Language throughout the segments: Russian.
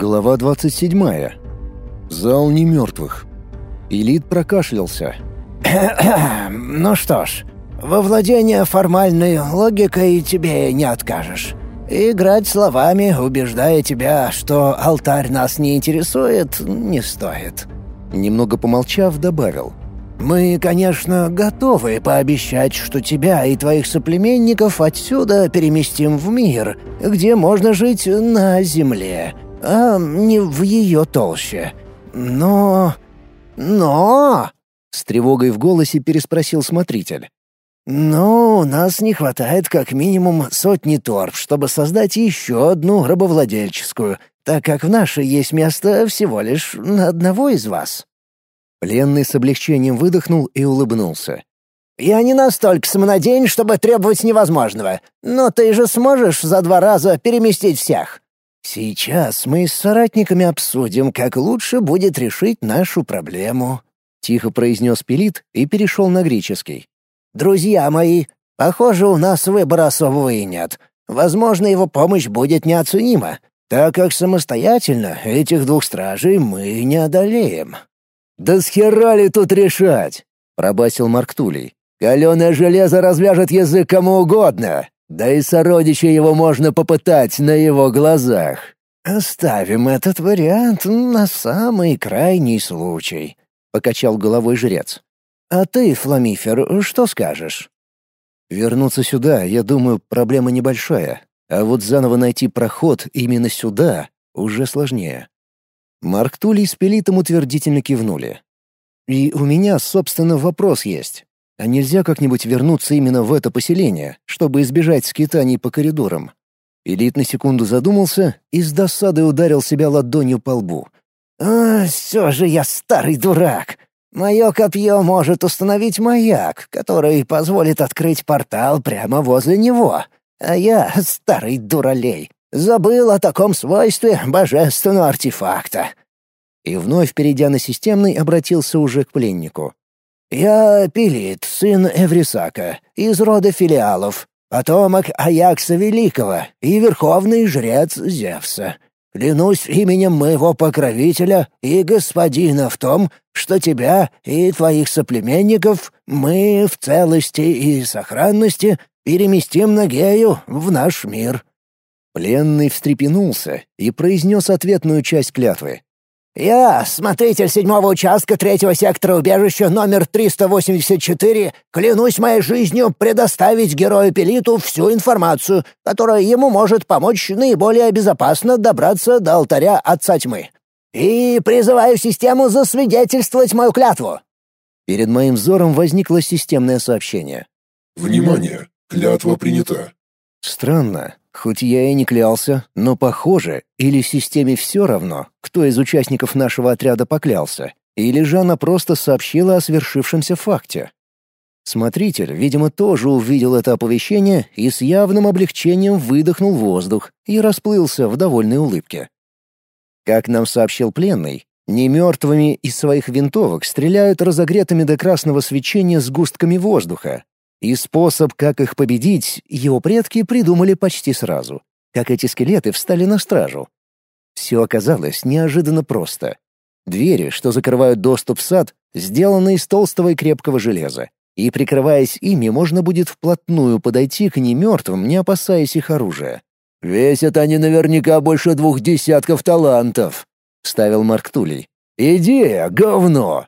Глава 27. Зал немертвых. Элит прокашлялся. «Ну что ж, во владение формальной логикой тебе не откажешь. Играть словами, убеждая тебя, что алтарь нас не интересует, не стоит». Немного помолчав, добавил. «Мы, конечно, готовы пообещать, что тебя и твоих соплеменников отсюда переместим в мир, где можно жить на земле, а не в ее толще. Но... но...» С тревогой в голосе переспросил смотритель. «Но у нас не хватает как минимум сотни торп, чтобы создать еще одну рабовладельческую, так как в нашей есть место всего лишь на одного из вас». Пленный с облегчением выдохнул и улыбнулся. «Я не настолько самонадеян, чтобы требовать невозможного, но ты же сможешь за два раза переместить всех. Сейчас мы с соратниками обсудим, как лучше будет решить нашу проблему», — тихо произнес Пелит и перешел на греческий. «Друзья мои, похоже, у нас выбора особого и нет. Возможно, его помощь будет неоценима, так как самостоятельно этих двух стражей мы не одолеем». «Да с хера ли тут решать?» — пробасил Марк Тулей. «Каленое железо развяжет язык кому угодно. Да и сородича его можно попытать на его глазах. «Оставим этот вариант на самый крайний случай», — покачал головой жрец. «А ты, Фламифер, что скажешь?» «Вернуться сюда, я думаю, проблема небольшая. А вот заново найти проход именно сюда уже сложнее». Марк Тулей с Пелитом утвердительно кивнули. «И у меня, собственно, вопрос есть. А нельзя как-нибудь вернуться именно в это поселение, чтобы избежать скитаний по коридорам? Элит на секунду задумался и с досадой ударил себя ладонью по лбу. «А, все же я старый дурак. Мое копье может установить маяк, который позволит открыть портал прямо возле него. А я, старый дуралей, забыл о таком свойстве божественного артефакта». И вновь, перейдя на системный, обратился уже к пленнику. «Я Пилит, сын Эврисака, из рода филиалов, потомок Аякса Великого и верховный жрец Зевса. Клянусь именем моего покровителя и господина в том, что тебя и твоих соплеменников мы в целости и сохранности переместим на Гею в наш мир». Пленный встрепенулся и произнес ответную часть клятвы. «Я, смотритель седьмого участка третьего сектора убежища номер 384, клянусь моей жизнью предоставить герою Пелиту всю информацию, которая ему может помочь наиболее безопасно добраться до алтаря Отца Тьмы. И призываю систему засвидетельствовать мою клятву». Перед моим взором возникло системное сообщение. «Внимание! Клятва принята. Странно. Хоть я и не клялся, но похоже, или системе все равно, кто из участников нашего отряда поклялся, или же она просто сообщила о свершившемся факте. Смотритель, видимо, тоже увидел это оповещение и с явным облегчением выдохнул воздух и расплылся в довольной улыбке. Как нам сообщил пленный, немертвыми из своих винтовок стреляют разогретыми до красного свечения сгустками воздуха, и способ, как их победить, его предки придумали почти сразу, как эти скелеты встали на стражу. Все оказалось неожиданно просто. Двери, что закрывают доступ в сад, сделаны из толстого и крепкого железа, и, прикрываясь ими, можно будет вплотную подойти к немертвым, не опасаясь их оружия. «Весят они наверняка больше двух десятков талантов», — ставил Марк Тулей. «Идея, говно!»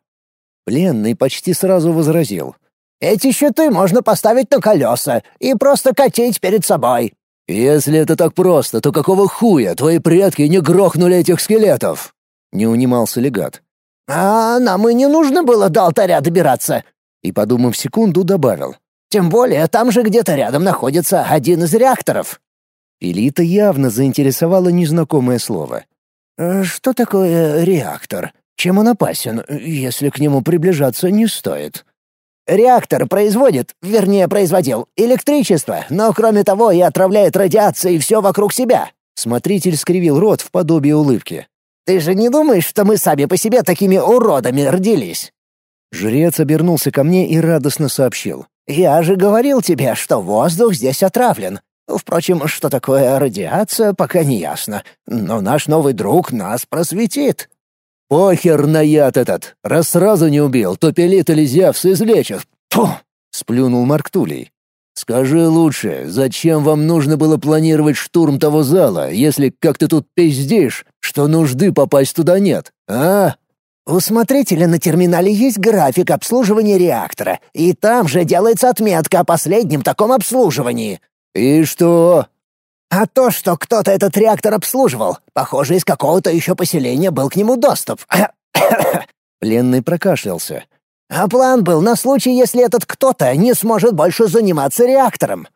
Пленный почти сразу возразил. Эти щиты можно поставить на колеса и просто катить перед собой». «Если это так просто, то какого хуя твои предки не грохнули этих скелетов?» — не унимался легат. «А нам и не нужно было до алтаря добираться», — и, подумав секунду, добавил. «Тем более там же где-то рядом находится один из реакторов». Элита явно заинтересовала незнакомое слово. «Э, «Что такое реактор? Чем он опасен, если к нему приближаться не стоит?» Реактор производит, вернее, производил, электричество, но кроме того и отравляет радиацией все вокруг себя». Смотритель скривил рот в подобие улыбки. «Ты же не думаешь, что мы сами по себе такими уродами родились?» Жрец обернулся ко мне и радостно сообщил. «Я же говорил тебе, что воздух здесь отравлен. Впрочем, что такое радиация, пока не ясно. Но наш новый друг нас просветит». «Похер на яд этот! Раз сразу не убил, то Пелит или Зевс излечат!» «Фу!» — сплюнул Марк Тулей. «Скажи лучше, зачем вам нужно было планировать штурм того зала, если, как ты тут пиздишь, что нужды попасть туда нет, а?» «У смотрителя на терминале есть график обслуживания реактора, и там же делается отметка о последнем таком обслуживании». «И что?» А то, что кто-то этот реактор обслуживал, похоже, из какого-то еще поселения был к нему доступ. Пленный прокашлялся. А план был на случай, если этот кто-то не сможет больше заниматься реактором.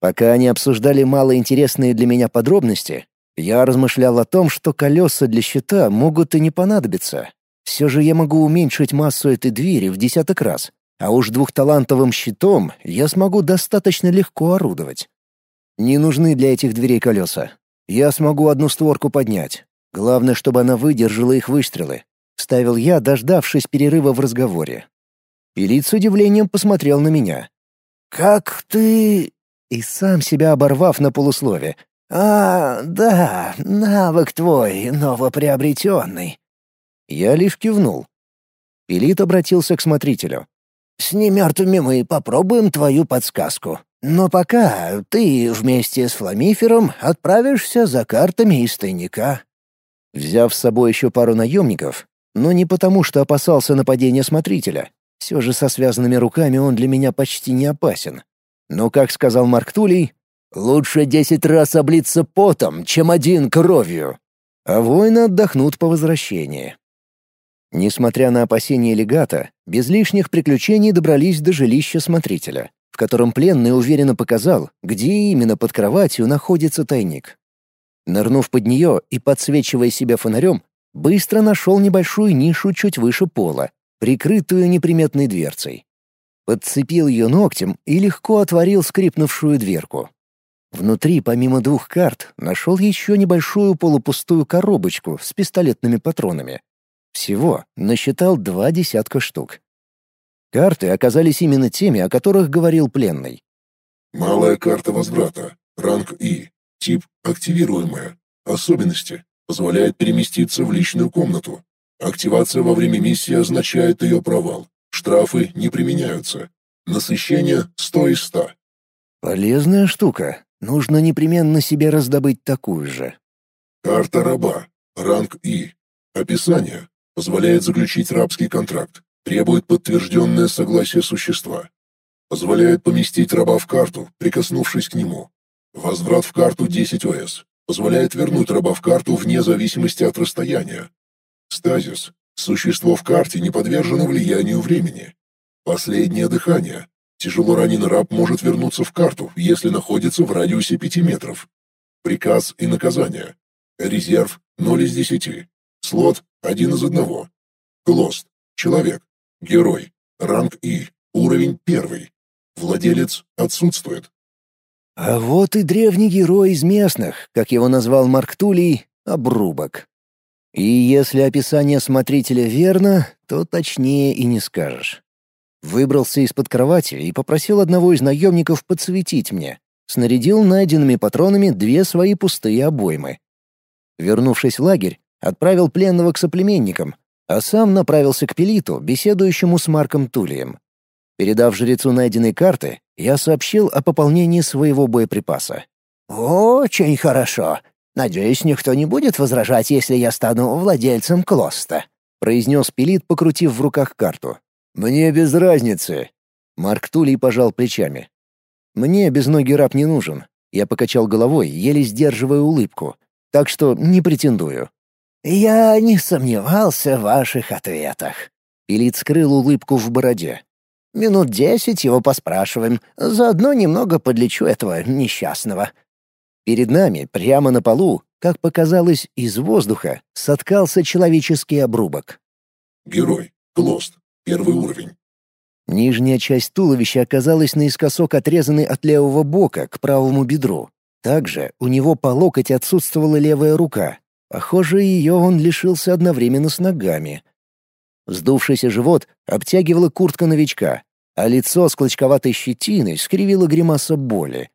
Пока они обсуждали малоинтересные для меня подробности, я размышлял о том, что колеса для щита могут и не понадобиться. Все же я могу уменьшить массу этой двери в десяток раз, а уж двухталантовым щитом я смогу достаточно легко орудовать. Не нужны для этих дверей колеса. Я смогу одну створку поднять. Главное, чтобы она выдержала их выстрелы. Ставил я, дождавшись перерыва в разговоре. Пилит с удивлением посмотрел на меня. «Как ты...» И сам себя оборвав на полуслове. «А, да, навык твой, новоприобретенный». Я лишь кивнул. Пилит обратился к смотрителю. «С немертвыми мы попробуем твою подсказку. Но пока ты вместе с Фламифером отправишься за картами из тайника». Взяв с собой еще пару наемников, но не потому, что опасался нападения смотрителя. Все же со связанными руками он для меня почти не опасен. Но, как сказал Марк Тулей, «Лучше десять раз облиться потом, чем один кровью». А воины отдохнут по возвращении. Несмотря на опасения легата, без лишних приключений добрались до жилища смотрителя в котором пленный уверенно показал, где именно под кроватью находится тайник. Нырнув под нее и подсвечивая себя фонарем, быстро нашел небольшую нишу чуть выше пола, прикрытую неприметной дверцей. Подцепил ее ногтем и легко отворил скрипнувшую дверку. Внутри, помимо двух карт, нашел еще небольшую полупустую коробочку с пистолетными патронами. Всего насчитал два десятка штук. Карты оказались именно теми, о которых говорил пленный. Малая карта возврата. Ранг И. Тип активируемая. Особенности. Позволяет переместиться в личную комнату. Активация во время миссии означает ее провал. Штрафы не применяются. Насыщение 100 из 100. Полезная штука. Нужно непременно себе раздобыть такую же. Карта раба. Ранг И. Описание. Позволяет заключить рабский контракт. Требует подтвержденное согласие существа. Позволяет поместить раба в карту, прикоснувшись к нему. Возврат в карту 10 ОС. Позволяет вернуть раба в карту вне зависимости от расстояния. Стазис. Существо в карте не подвержено влиянию времени. Последнее дыхание. Тяжело раненый раб может вернуться в карту, если находится в радиусе 5 метров. Приказ и наказание. Резерв 0 из 10. Слот 1 из 1. Клост. Человек. Герой. Ранг И. Уровень первый. Владелец отсутствует. А вот и древний герой из местных, как его назвал Марк Тулей, обрубок. И если описание смотрителя верно, то точнее и не скажешь. Выбрался из-под кровати и попросил одного из наемников подсветить мне. Снарядил найденными патронами две свои пустые обоймы. Вернувшись в лагерь, отправил пленного к соплеменникам, а сам направился к Пелиту, беседующему с Марком Тулием. Передав жрецу найденные карты, я сообщил о пополнении своего боеприпаса. «Очень хорошо. Надеюсь, никто не будет возражать, если я стану владельцем Клоста», — произнес Пелит, покрутив в руках карту. «Мне без разницы». Марк Тулей пожал плечами. «Мне без ноги раб не нужен». Я покачал головой, еле сдерживая улыбку. «Так что не претендую». «Я не сомневался в ваших ответах». Пилит скрыл улыбку в бороде. «Минут десять его поспрашиваем, заодно немного подлечу этого несчастного». Перед нами, прямо на полу, как показалось, из воздуха, соткался человеческий обрубок. Герой. Клост. Первый уровень. Нижняя часть туловища оказалась наискосок отрезанной от левого бока к правому бедру. Также у него по локоть отсутствовала левая рука, Похоже, ее он лишился одновременно с ногами. Вздувшийся живот обтягивала куртка новичка, а лицо с клочковатой щетиной скривило гримаса боли.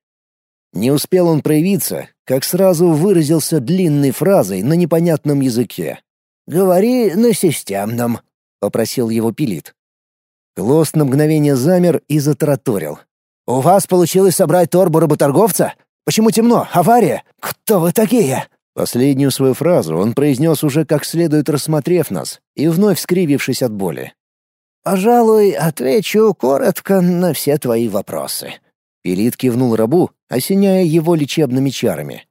Не успел он проявиться, как сразу выразился длинной фразой на непонятном языке. «Говори на системном», — попросил его Пилит. Клост на мгновение замер и затараторил. «У вас получилось собрать торбу работорговца? Почему темно? Авария? Кто вы такие?» Последнюю свою фразу он произнес уже как следует рассмотрев нас и вновь скривившись от боли. «Пожалуй, отвечу коротко на все твои вопросы». Пилит кивнул рабу, осеняя его лечебными чарами.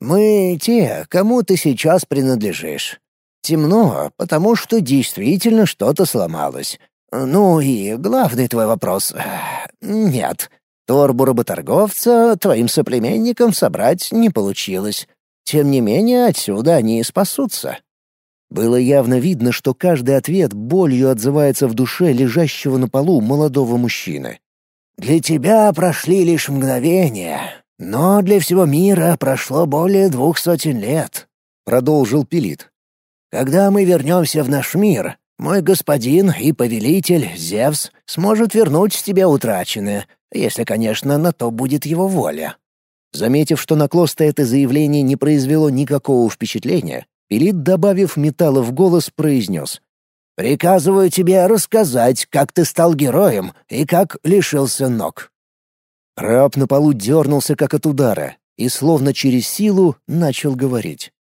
«Мы те, кому ты сейчас принадлежишь. Темно, потому что действительно что-то сломалось. Ну и главный твой вопрос. Нет, торбу работорговца твоим соплеменникам собрать не получилось. Тем не менее, отсюда они и спасутся. Было явно видно, что каждый ответ болью отзывается в душе лежащего на полу молодого мужчины. «Для тебя прошли лишь мгновения, но для всего мира прошло более двух сотен лет», — продолжил Пилит. «Когда мы вернемся в наш мир, мой господин и повелитель, Зевс, сможет вернуть тебе утраченное, если, конечно, на то будет его воля». Заметив, что на Клоста это заявление не произвело никакого впечатления, Пилит, добавив металла в голос, произнес. «Приказываю тебе рассказать, как ты стал героем и как лишился ног». Раб на полу дернулся, как от удара, и словно через силу начал говорить.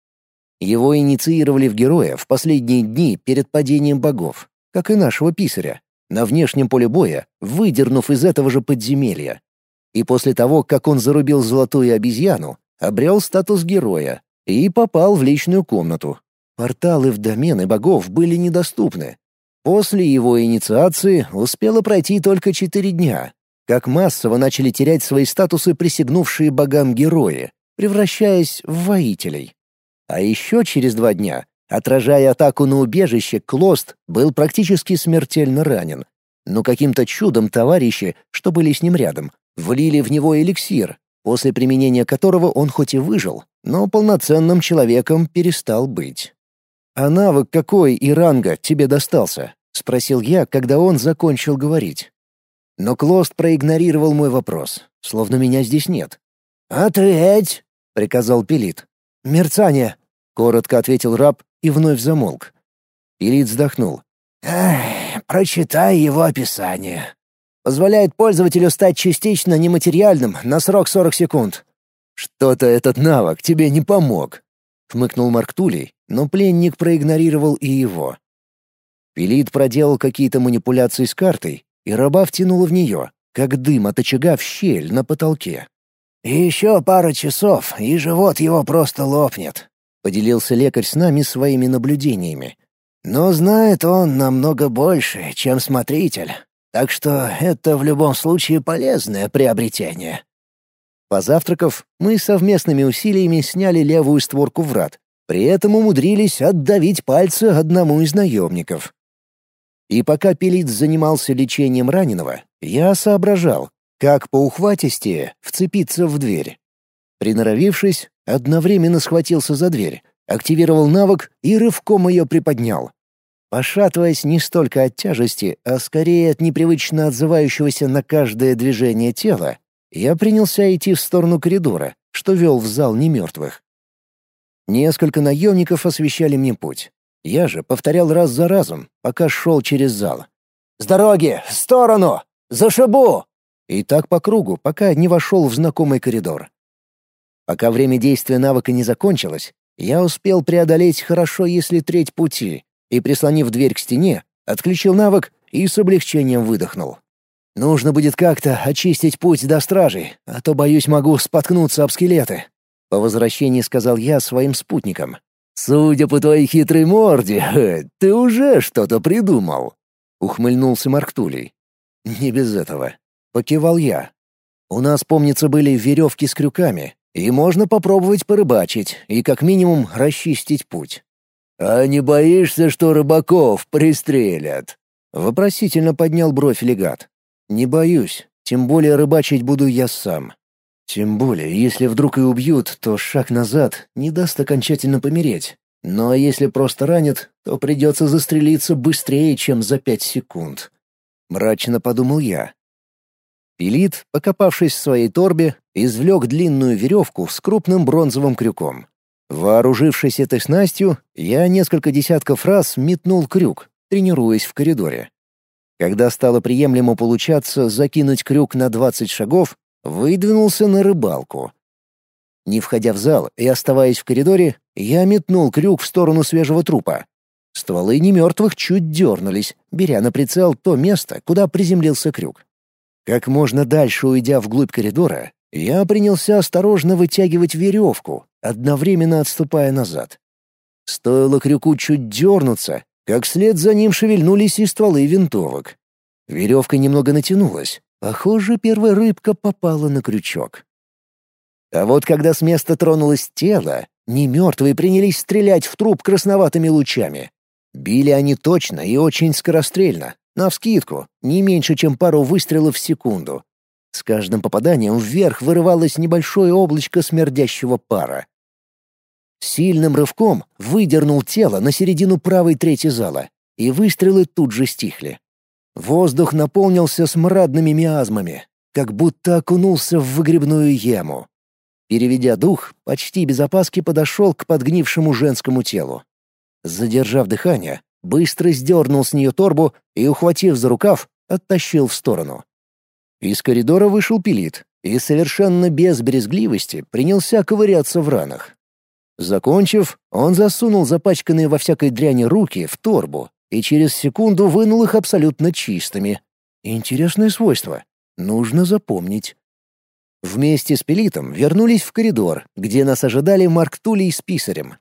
Его инициировали в героя в последние дни перед падением богов, как и нашего писаря, на внешнем поле боя, выдернув из этого же подземелья, и после того, как он зарубил золотую обезьяну, обрел статус героя и попал в личную комнату. Порталы в домены богов были недоступны. После его инициации успело пройти только четыре дня, как массово начали терять свои статусы присягнувшие богам герои, превращаясь в воителей. А еще через два дня, отражая атаку на убежище, Клост был практически смертельно ранен. Но каким-то чудом товарищи, что были с ним рядом, Влили в него эликсир, после применения которого он хоть и выжил, но полноценным человеком перестал быть. «А навык какой и ранга тебе достался?» — спросил я, когда он закончил говорить. Но Клост проигнорировал мой вопрос, словно меня здесь нет. «Ответь!» — приказал Пилит. «Мерцание!» — коротко ответил раб и вновь замолк. Пилит вздохнул. «Эх, прочитай его описание позволяет пользователю стать частично нематериальным на срок 40 секунд. «Что-то этот навык тебе не помог», — хмыкнул Марк Тулей, но пленник проигнорировал и его. Пилит проделал какие-то манипуляции с картой, и раба втянула в нее, как дым от очага в щель на потолке. еще пара часов, и живот его просто лопнет», — поделился лекарь с нами своими наблюдениями. «Но знает он намного больше, чем смотритель. Так что это в любом случае полезное приобретение. Позавтракав, мы совместными усилиями сняли левую створку врат, при этом умудрились отдавить пальцы одному из наемников. И пока Пелиц занимался лечением раненого, я соображал, как по ухватистее вцепиться в дверь. Приноровившись, одновременно схватился за дверь, активировал навык и рывком ее приподнял. Пошатываясь не столько от тяжести, а скорее от непривычно отзывающегося на каждое движение тела, я принялся идти в сторону коридора, что вел в зал немертвых. Несколько наемников освещали мне путь. Я же повторял раз за разом, пока шел через зал. «С дороги! В сторону! Зашибу!» И так по кругу, пока не вошел в знакомый коридор. Пока время действия навыка не закончилось, я успел преодолеть хорошо, если треть пути, и, прислонив дверь к стене, отключил навык и с облегчением выдохнул. Нужно будет как-то очистить путь до стражей, а то, боюсь, могу споткнуться об скелеты. По возвращении сказал я своим спутникам. «Судя по твоей хитрой морде, ты уже что-то придумал», — ухмыльнулся Марктулей. «Не без этого», — покивал я. «У нас, помнится, были веревки с крюками, и можно попробовать порыбачить и как минимум расчистить путь. «А не боишься, что рыбаков пристрелят?» Вопросительно поднял бровь легат. «Не боюсь, тем более рыбачить буду я сам. Тем более, если вдруг и убьют, то шаг назад не даст окончательно помереть. Ну а если просто ранят, то придется застрелиться быстрее, чем за пять секунд». Мрачно подумал я. Пилит, покопавшись в своей торбе, извлек длинную веревку с крупным бронзовым крюком. Вооружившись этой снастью, я несколько десятков раз метнул крюк, тренируясь в коридоре. Когда стало приемлемо получаться закинуть крюк на 20 шагов, выдвинулся на рыбалку. Не входя в зал и оставаясь в коридоре, я метнул крюк в сторону свежего трупа. Стволы немертвых чуть дернулись, беря на прицел то место, куда приземлился крюк. Как можно дальше уйдя вглубь коридора, я принялся осторожно вытягивать веревку, одновременно отступая назад. Стоило крюку чуть дернуться, как вслед за ним шевельнулись и стволы винтовок. Веревка немного натянулась. Похоже, первая рыбка попала на крючок. А вот когда с места тронулось тело, немертвые принялись стрелять в труп красноватыми лучами. Били они точно и очень скорострельно, навскидку, не меньше, чем пару выстрелов в секунду. С каждым попаданием вверх вырывалось небольшое облачко смердящего пара. Сильным рывком выдернул тело на середину правой трети зала, и выстрелы тут же стихли. Воздух наполнился смрадными миазмами, как будто окунулся в выгребную яму. Переведя дух, почти без опаски подошел к подгнившему женскому телу. Задержав дыхание, быстро сдернул с нее торбу и, ухватив за рукав, оттащил в сторону. Из коридора вышел пилит и совершенно без брезгливости принялся ковыряться в ранах. Закончив, он засунул запачканные во всякой дряни руки в торбу и через секунду вынул их абсолютно чистыми. Интересное свойство. Нужно запомнить. Вместе с Пелитом вернулись в коридор, где нас ожидали Марк Тулей с писарем.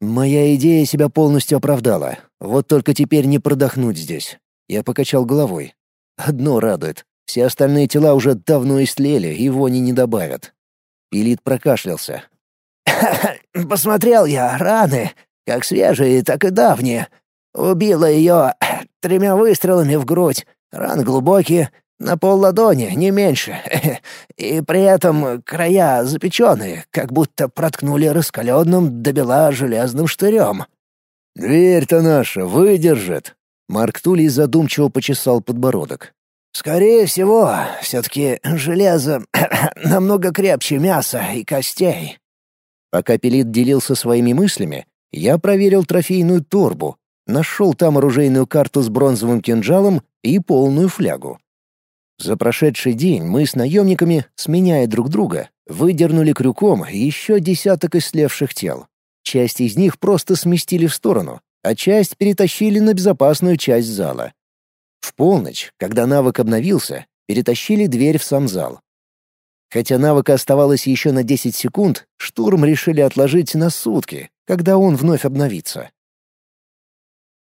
Моя идея себя полностью оправдала. Вот только теперь не продохнуть здесь. Я покачал головой. Одно радует. Все остальные тела уже давно истлели и вони не добавят. Пилит прокашлялся. «Посмотрел я раны, как свежие, так и давние. Убила ее тремя выстрелами в грудь. Раны глубокие, на пол ладони, не меньше. И при этом края запеченные, как будто проткнули раскаленным до бела железным штырем. «Дверь-то наша выдержит!» Марк Тулей задумчиво почесал подбородок. «Скорее всего, все-таки железо намного крепче мяса и костей». Пока Пелит делился своими мыслями, я проверил трофейную торбу, нашел там оружейную карту с бронзовым кинжалом и полную флягу. За прошедший день мы с наемниками, сменяя друг друга, выдернули крюком еще десяток ислевших тел. Часть из них просто сместили в сторону, а часть перетащили на безопасную часть зала. В полночь, когда навык обновился, перетащили дверь в сам зал. Хотя навыка оставалось еще на 10 секунд, штурм решили отложить на сутки, когда он вновь обновится.